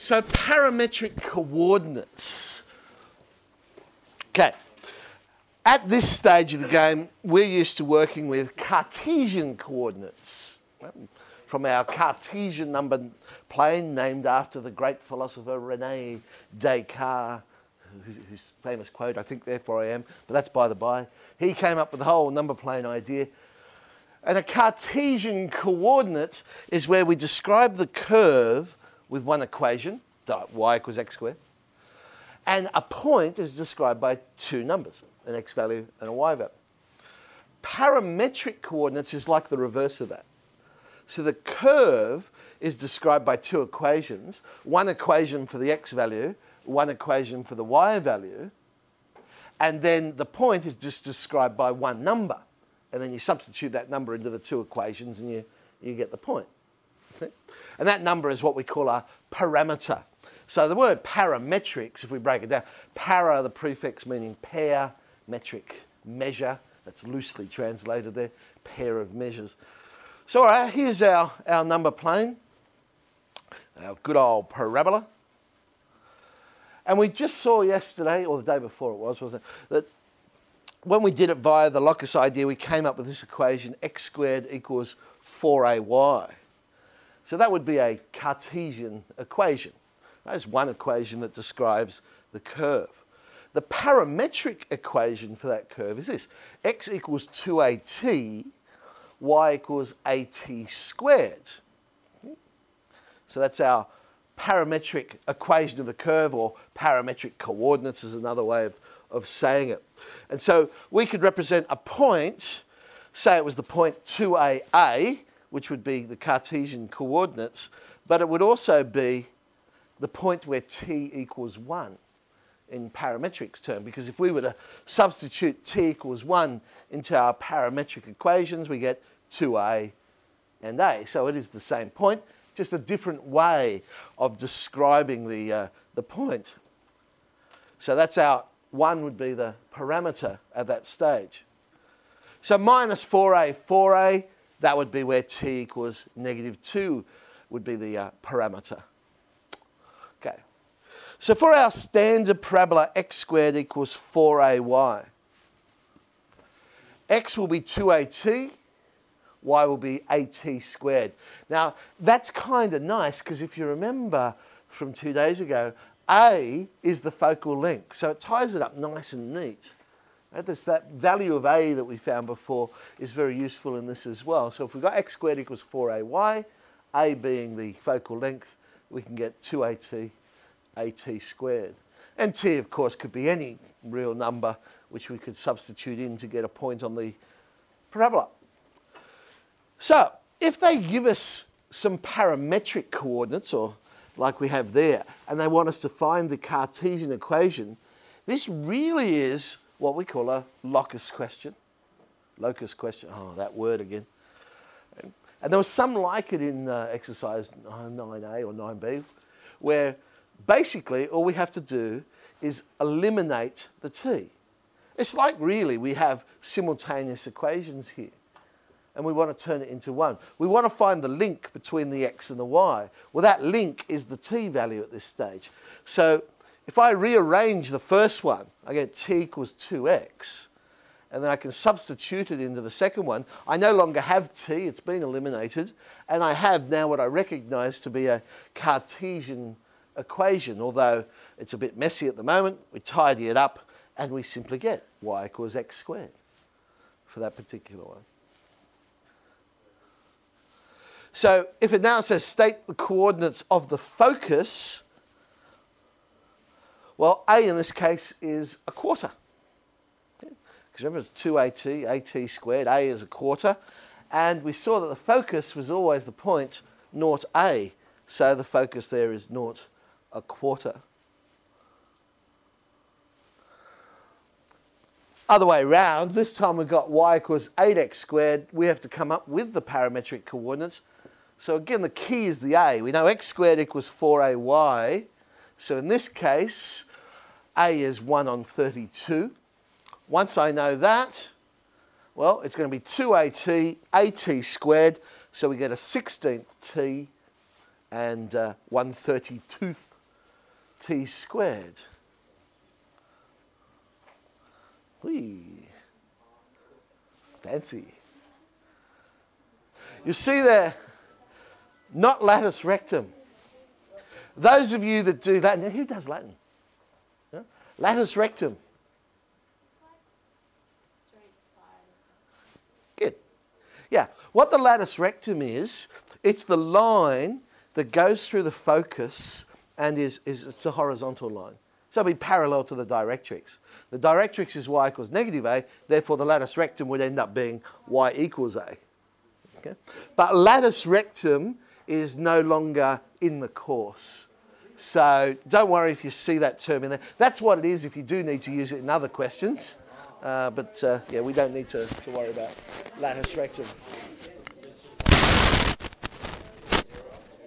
So parametric coordinates. Okay. At this stage of the game, we're used to working with Cartesian coordinates from our Cartesian number plane named after the great philosopher Rene Descartes, whose famous quote, I think therefore I am, but that's by the by. He came up with the whole number plane idea. And a Cartesian coordinate is where we describe the curve with one equation, y equals x squared, and a point is described by two numbers, an x value and a y value. Parametric coordinates is like the reverse of that. So the curve is described by two equations, one equation for the x value, one equation for the y value, and then the point is just described by one number. And then you substitute that number into the two equations and you, you get the point. And that number is what we call a parameter. So the word parametrics, if we break it down, para, the prefix meaning pair, metric, measure, that's loosely translated there, pair of measures. So all right, here's our, our number plane, our good old parabola. And we just saw yesterday, or the day before it was, wasn't it, that when we did it via the locus idea, we came up with this equation, x squared equals 4ay. So that would be a Cartesian equation. That's one equation that describes the curve. The parametric equation for that curve is this. x equals 2at, y equals at squared. So that's our parametric equation of the curve, or parametric coordinates is another way of, of saying it. And so we could represent a point, say it was the point 2AA, which would be the Cartesian coordinates, but it would also be the point where t equals 1 in parametrics term, because if we were to substitute t equals 1 into our parametric equations, we get 2a and a. So it is the same point, just a different way of describing the, uh, the point. So that's our, one would be the parameter at that stage. So minus 4a, 4a, that would be where t equals negative 2 would be the uh, parameter. Okay. So for our standard parabola, x squared equals 4ay. x will be 2at, y will be at squared. Now, that's kind of nice because if you remember from two days ago, a is the focal length. So it ties it up nice and neat. Right? This, that value of a that we found before is very useful in this as well. So if we've got x squared equals 4ay, a being the focal length, we can get 2at, at squared. And t, of course, could be any real number which we could substitute in to get a point on the parabola. So if they give us some parametric coordinates, or like we have there, and they want us to find the Cartesian equation, this really is what we call a locus question. Locus question, oh, that word again. And there was some like it in uh, exercise 9A or 9B, where basically all we have to do is eliminate the t. It's like really we have simultaneous equations here and we want to turn it into one. We want to find the link between the x and the y. Well, that link is the t value at this stage. So if I rearrange the first one, I get t equals 2x, and then I can substitute it into the second one. I no longer have t, it's been eliminated, and I have now what I recognize to be a Cartesian equation, although it's a bit messy at the moment. We tidy it up, and we simply get y equals x squared for that particular one. So if it now says state the coordinates of the focus, well, A in this case is a quarter. Because remember, it's 2AT, AT squared, A is a quarter. And we saw that the focus was always the point naught A. So the focus there is naught a quarter. Other way around, this time we've got y equals 8x squared. We have to come up with the parametric coordinates. So again, the key is the a. We know x squared equals 4ay. So in this case, a is 1 on 32. Once I know that, well, it's going to be 2at, at squared. So we get a 16th t and uh, 132th t squared. Whee. Fancy. You see there, not latus rectum. Those of you that do Latin, who does Latin? Latus rectum. Good. Yeah. What the latus rectum is, it's the line that goes through the focus and is, is it's a horizontal line. So it'll be parallel to the directrix. The directrix is y equals negative a, therefore the latus rectum would end up being y equals a. Okay? But latus rectum is no longer in the course. So don't worry if you see that term in there. That's what it is if you do need to use it in other questions. Uh, but uh, yeah, we don't need to, to worry about latus rectum.